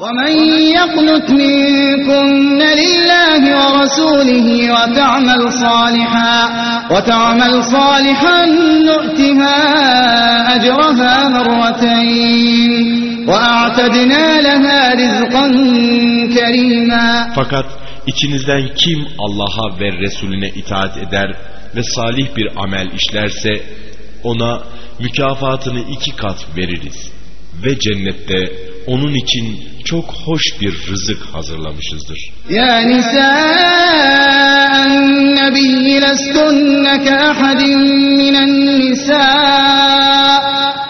ومن يقنت منكن لله ورسوله وتعمل صالحا وتعمل صالحا نؤتها أجرها مرتين وأعتدنا لها رزقا كريما Fakat içinizden kim Allah'a ve Resulüne itaat eder ve salih bir amel işlerse ona mükafatını iki kat veririz. Ve cennette onun için çok hoş bir rızık hazırlamışızdır. Ya nisa'en nebiyyi lestunne ke ahadin minen nisa'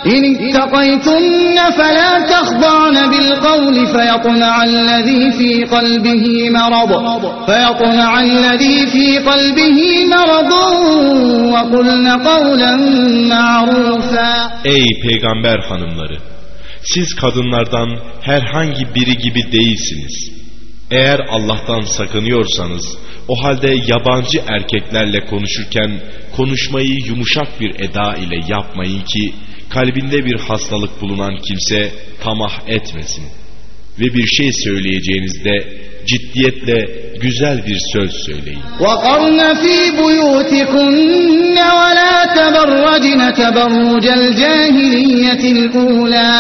İn ittaqaytunne felâ tehdâne bil kavli feyatna'allezî fî kalbihi merad feyatna'allezî fî kalbihi meradun ve kulne kavlen ma'rufâ Ey peygamber hanımları! Siz kadınlardan herhangi biri gibi değilsiniz. Eğer Allah'tan sakınıyorsanız o halde yabancı erkeklerle konuşurken konuşmayı yumuşak bir eda ile yapmayın ki kalbinde bir hastalık bulunan kimse tamah etmesin. Ve bir şey söyleyeceğinizde ciddiyetle güzel bir söz söyleyin. وقرن في بيوتكن ولا تبرجن تبرج الجاهلية الأولى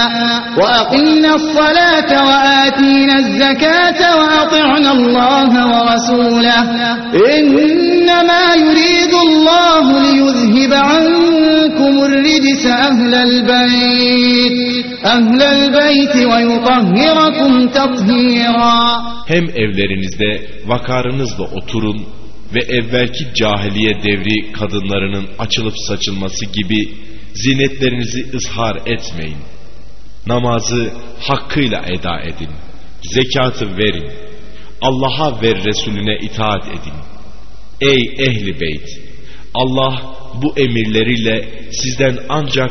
وأقمنا الصلاة وآتينا الزكاة وأطعنا الله ورسوله إنما يريد الله ليذهب عنكم الرجس أهل البيت ehlel beyti ve yutahhirakum tathira. Hem evlerinizde vakarınızla oturun ve evvelki cahiliye devri kadınlarının açılıp saçılması gibi zinetlerinizi ızhar etmeyin. Namazı hakkıyla eda edin. Zekatı verin. Allah'a ve Resulüne itaat edin. Ey ehli beyt! Allah bu emirleriyle sizden ancak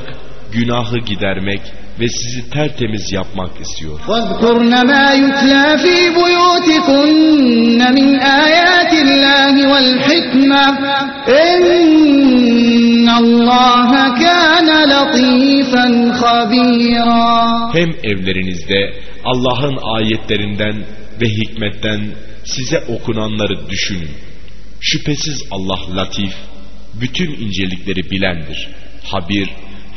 günahı gidermek ve sizi tertemiz yapmak istiyor. واذكرن ما يتلى في بيوتكن من آيات الله والحكمة إن الله كان لطيفا خبيرا Hem evlerinizde Allah'ın ayetlerinden ve hikmetten size okunanları düşünün. Şüphesiz Allah latif, bütün incelikleri bilendir. Habir,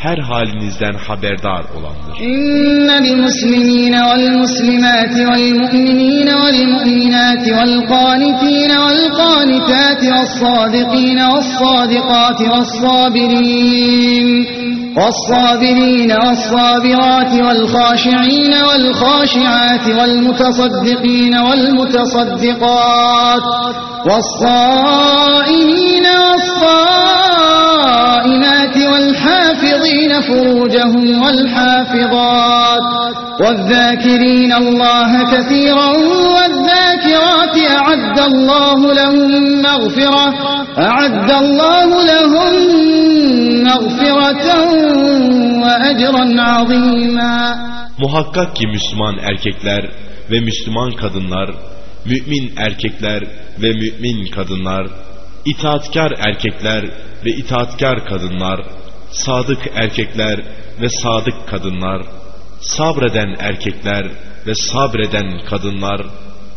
her halinizden haberdar olandır. İnnel muslimine vel muslimati vel mu'minine vel mu'minati vel qanitine vel qanitat vel sadikin vel sadikat vel sabirin والصابرين والصابرات والخاشعين والخاشعات والمتصدقين والمتصدقات والصائمين والصائمين والصائمات والحافظين فروجهم والحافظات والذاكرين الله كثيرا والذاكرات أعد الله لهم مغفرة أعد الله لهم مغفرة وأجرا عظيما Muhakkak ki Müslüman erkekler ve Müslüman kadınlar, mümin erkekler ve mümin kadınlar, itaatkar erkekler ve itaatkar kadınlar, sadık erkekler ve sadık kadınlar, sabreden erkekler ve sabreden kadınlar,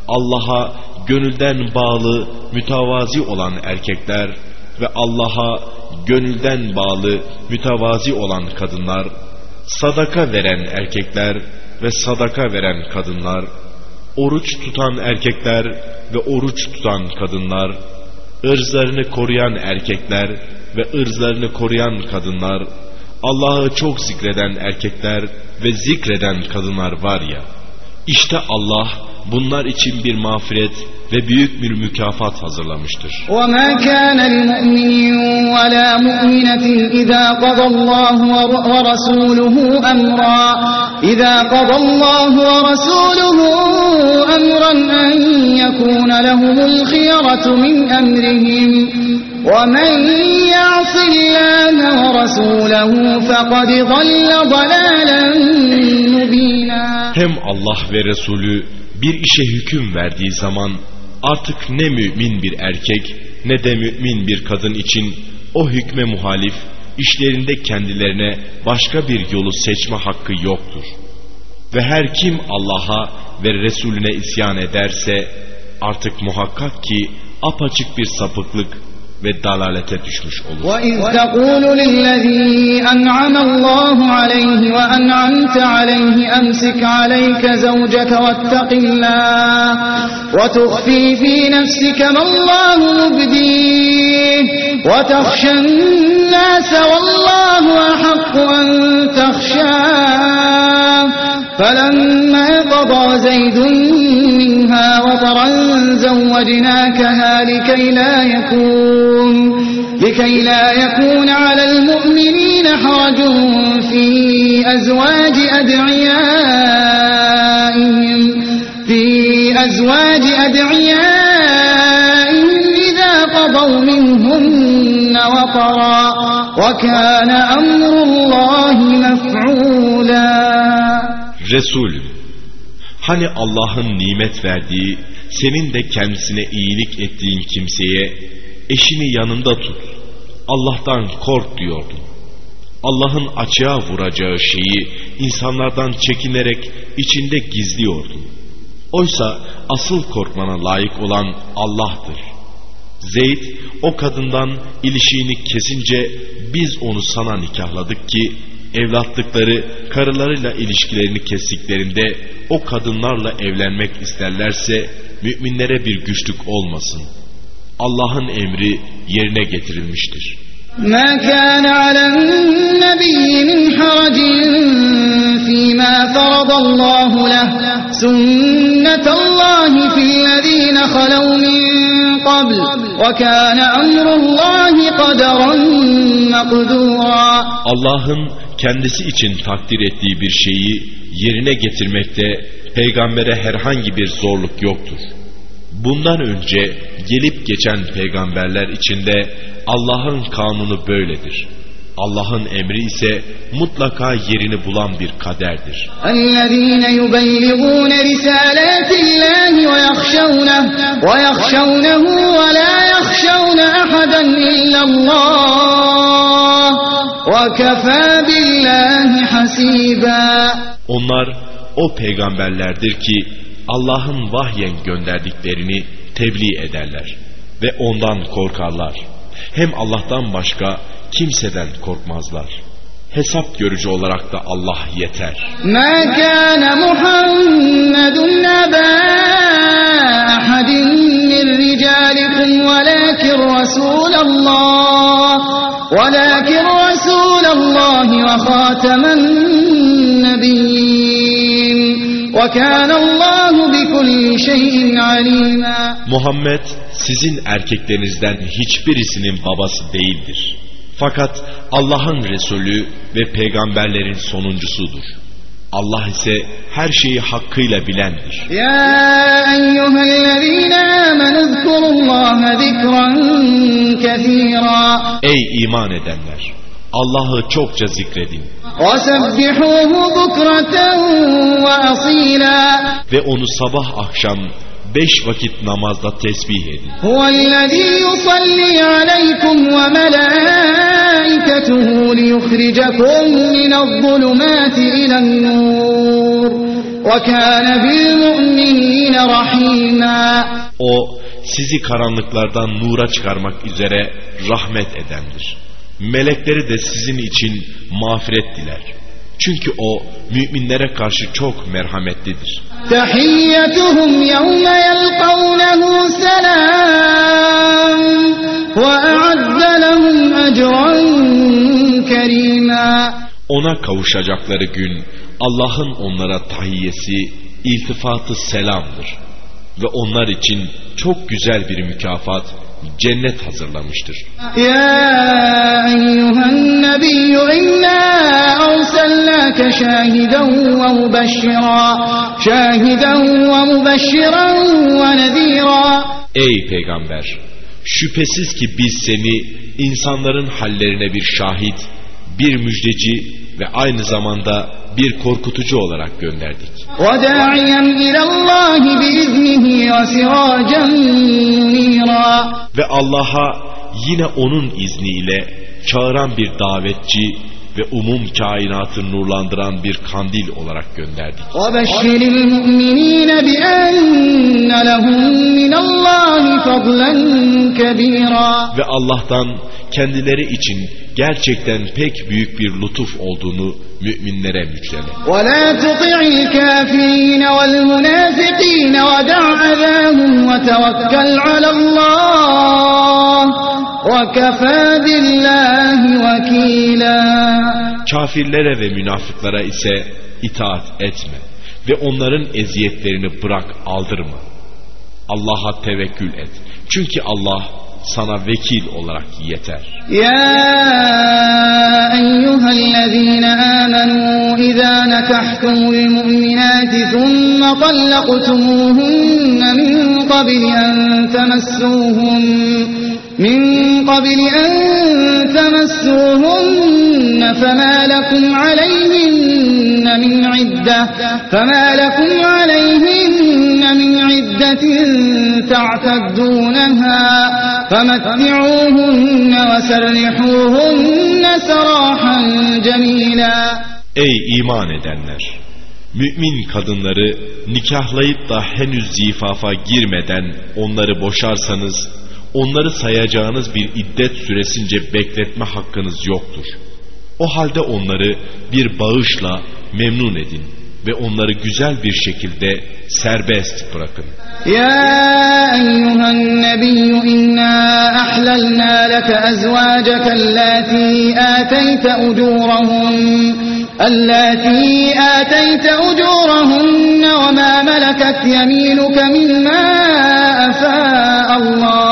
Allah'a gönülden bağlı, mütevazi olan erkekler ve Allah'a gönülden bağlı, mütevazi olan kadınlar, sadaka veren erkekler ve sadaka veren kadınlar, oruç tutan erkekler ve oruç tutan kadınlar, ırzlarını koruyan erkekler ve ırzlarını koruyan kadınlar, Allah'ı çok zikreden erkekler ve zikreden kadınlar var ya, işte Allah bunlar için bir mağfiret ve büyük bir mükafat hazırlamıştır. وما كان لمؤمن ولا مؤمنة إذا قضى الله ور- ورسوله أمرا إذا قضى الله ورسوله أمرا أن يكون لهم الخيرة من أمرهم ومن يعص الله ورسوله فقد ضل ضلالا مبينا hem Allah ve Resulü bir işe hüküm verdiği zaman artık ne mümin bir erkek ne de mümin bir kadın için o hükme muhalif işlerinde kendilerine başka bir yolu seçme hakkı yoktur. Ve her kim Allah'a ve Resulüne isyan ederse artık muhakkak ki apaçık bir sapıklık ve dalalete düşmüş olur. وَإِذْ تَقُولُ لِلَّذ۪ي أَنْعَمَ اللّٰهُ عَلَيْهِ وَأَنْعَمْتَ عَلَيْهِ أَمْسِكْ عَلَيْكَ زَوْجَكَ وَاتَّقِ اللّٰهِ وَتُخْفِي ف۪ي نَفْسِكَ مَا اللّٰهُ مُبْدِيهِ وَتَخْشَى النَّاسَ وَاللّٰهُ أَحَقُّ أَنْ تَخْشَاهُ فَلَمَّا قَضَى زَيْدٌ مِنْهَا وَطَرًا زَوَّجْنَاكَهَا لِكَيْ لَا يَكُونَ لكي لا يكون على المؤمنين حرج في أزواج أدعيائهم في أزواج أدعيائهم إذا قضوا منهن وطرا وكان أمر الله مفعولا Resulüm, hani Allah'ın nimet verdiği, senin de kendisine iyilik ettiğin kimseye eşini yanında tut, Allah'tan kork diyordun. Allah'ın açığa vuracağı şeyi insanlardan çekinerek içinde gizliyordun. Oysa asıl korkmana layık olan Allah'tır. Zeyd o kadından ilişiğini kesince biz onu sana nikahladık ki evlatlıkları karılarıyla ilişkilerini kestiklerinde o kadınlarla evlenmek isterlerse müminlere bir güçlük olmasın. Allah'ın emri yerine getirilmiştir. ما كان على النبي من حرج فيما فرض الله له سنة الله في الذين خلوا من قبل وكان أمر الله قدرا مقدورا Allah'ın kendisi için takdir ettiği bir şeyi yerine getirmekte peygambere herhangi bir zorluk yoktur. Bundan önce gelip geçen peygamberler içinde Allah'ın kanunu böyledir. Allah'ın emri ise mutlaka yerini bulan bir kaderdir. الذين يبلغون رسالات الله ويخشونه ويخشونه ولا يخشون أحدا إلا الله وكفى بالله حسيبا Onlar o peygamberlerdir ki Allah'ın vahyen gönderdiklerini tebliğ ederler ve ondan korkarlar. Hem Allah'tan başka kimseden korkmazlar. Hesap görücü olarak da Allah yeter. ما كان محمد أبا أحد من رجالكم ولكن رسول الله ولكن رسول الله وخاتم النبيين وكان الله بكل شيء عليما Muhammed sizin erkeklerinizden hiçbirisinin babası değildir. Fakat Allah'ın Resulü ve peygamberlerin sonuncusudur. Allah ise her şeyi hakkıyla bilendir. Ya eyyühellezine amenezkurullaha zikran kethira. Ey iman edenler! Allah'ı çokça zikredin. Ve onu sabah akşam beş vakit namazda tesbih edin. O sizi karanlıklardan nura çıkarmak üzere rahmet edendir. Melekleri de sizin için mağfiret diler. Çünkü o müminlere karşı çok merhametlidir. Tahiyyetuhum yevme yelkavnehu selam ve a'adde lehum ecran. Ona kavuşacakları gün Allah'ın onlara tahiyyesi, iltifatı selamdır. Ve onlar için çok güzel bir mükafat cennet hazırlamıştır. يا أيها النبي إنا أرسلناك شاهدا ومبشرا شاهدا ومبشرا ونذيرا Ey peygamber! Şüphesiz ki biz seni insanların hallerine bir şahit, bir müjdeci ve aynı zamanda bir korkutucu olarak gönderdik. Ve Allah'a yine onun izniyle çağıran bir davetçi ve umum kainatı nurlandıran bir kandil olarak gönderdik. وَبَشِّرِ الْمُؤْمِنِينَ بِأَنَّ لَهُم مِّنَ اللّٰهِ فَضْلًا كَبِيرًا Ve Allah'tan kendileri için gerçekten pek büyük bir lütuf olduğunu müminlere müjdele. وَلَا تُطِعِ الْكَافِرِينَ وَالْمُنَافِقِينَ وَدَعْ أَذَاهُمْ وَتَوَكَّلْ عَلَى اللّٰهِ وَكَفَى بِاللّٰهِ وَكِيلًا Kafirlere ve münafıklara ise itaat etme ve onların eziyetlerini bırak aldırma. Allah'a tevekkül et. Çünkü Allah sana vekil olarak yeter. يا أيها الذين آمنوا إذا نكحتم المؤمنات ثم طلقتموهن من قبل أن تمسوهن من قبل أن تمسوهن فما لكم عليهن من عدة فما لكم عليهن من عدة تعتدونها فمتعوهن وسرحوهن سراحا جميلا Ey iman edenler! Mümin kadınları nikahlayıp da henüz zifafa girmeden onları boşarsanız, onları sayacağınız bir iddet süresince bekletme hakkınız yoktur. O halde onları bir bağışla memnun edin ve onları güzel bir şekilde serbest bırakın. يا أيها النبي إنا أحللنا لك أزواجك اللاتي آتيت أجورهن اللاتي آتيت أجورهن وما ملكت يمينك مما أفاء الله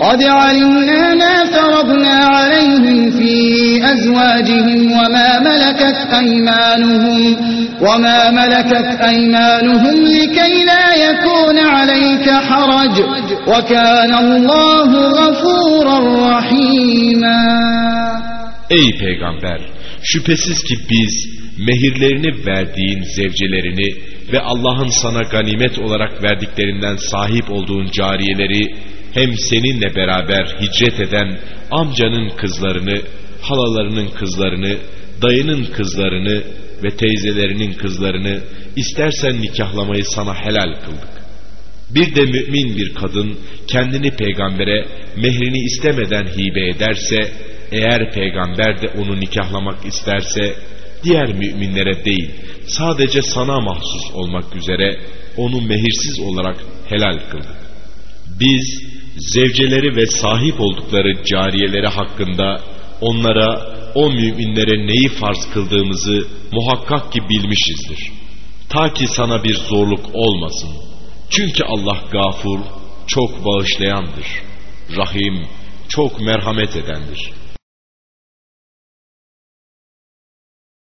قد علمنا ما فرضنا عليهم في أزواجهم وما ملكت أيمانهم وما ملكت أيمانهم لكي لا يكون عليك حرج وكان الله غفورا رحيما Ey peygamber! Şüphesiz ki biz mehirlerini verdiğin zevcelerini ve Allah'ın sana ganimet olarak verdiklerinden sahip olduğun cariyeleri hem seninle beraber hicret eden amcanın kızlarını, halalarının kızlarını, dayının kızlarını ve teyzelerinin kızlarını istersen nikahlamayı sana helal kıldık. Bir de mümin bir kadın kendini peygambere mehrini istemeden hibe ederse, eğer peygamber de onu nikahlamak isterse, diğer müminlere değil, sadece sana mahsus olmak üzere onu mehirsiz olarak helal kıldık. Biz zevceleri ve sahip oldukları cariyeleri hakkında onlara, o müminlere neyi farz kıldığımızı muhakkak ki bilmişizdir. Ta ki sana bir zorluk olmasın. Çünkü Allah gafur, çok bağışlayandır. Rahim, çok merhamet edendir.''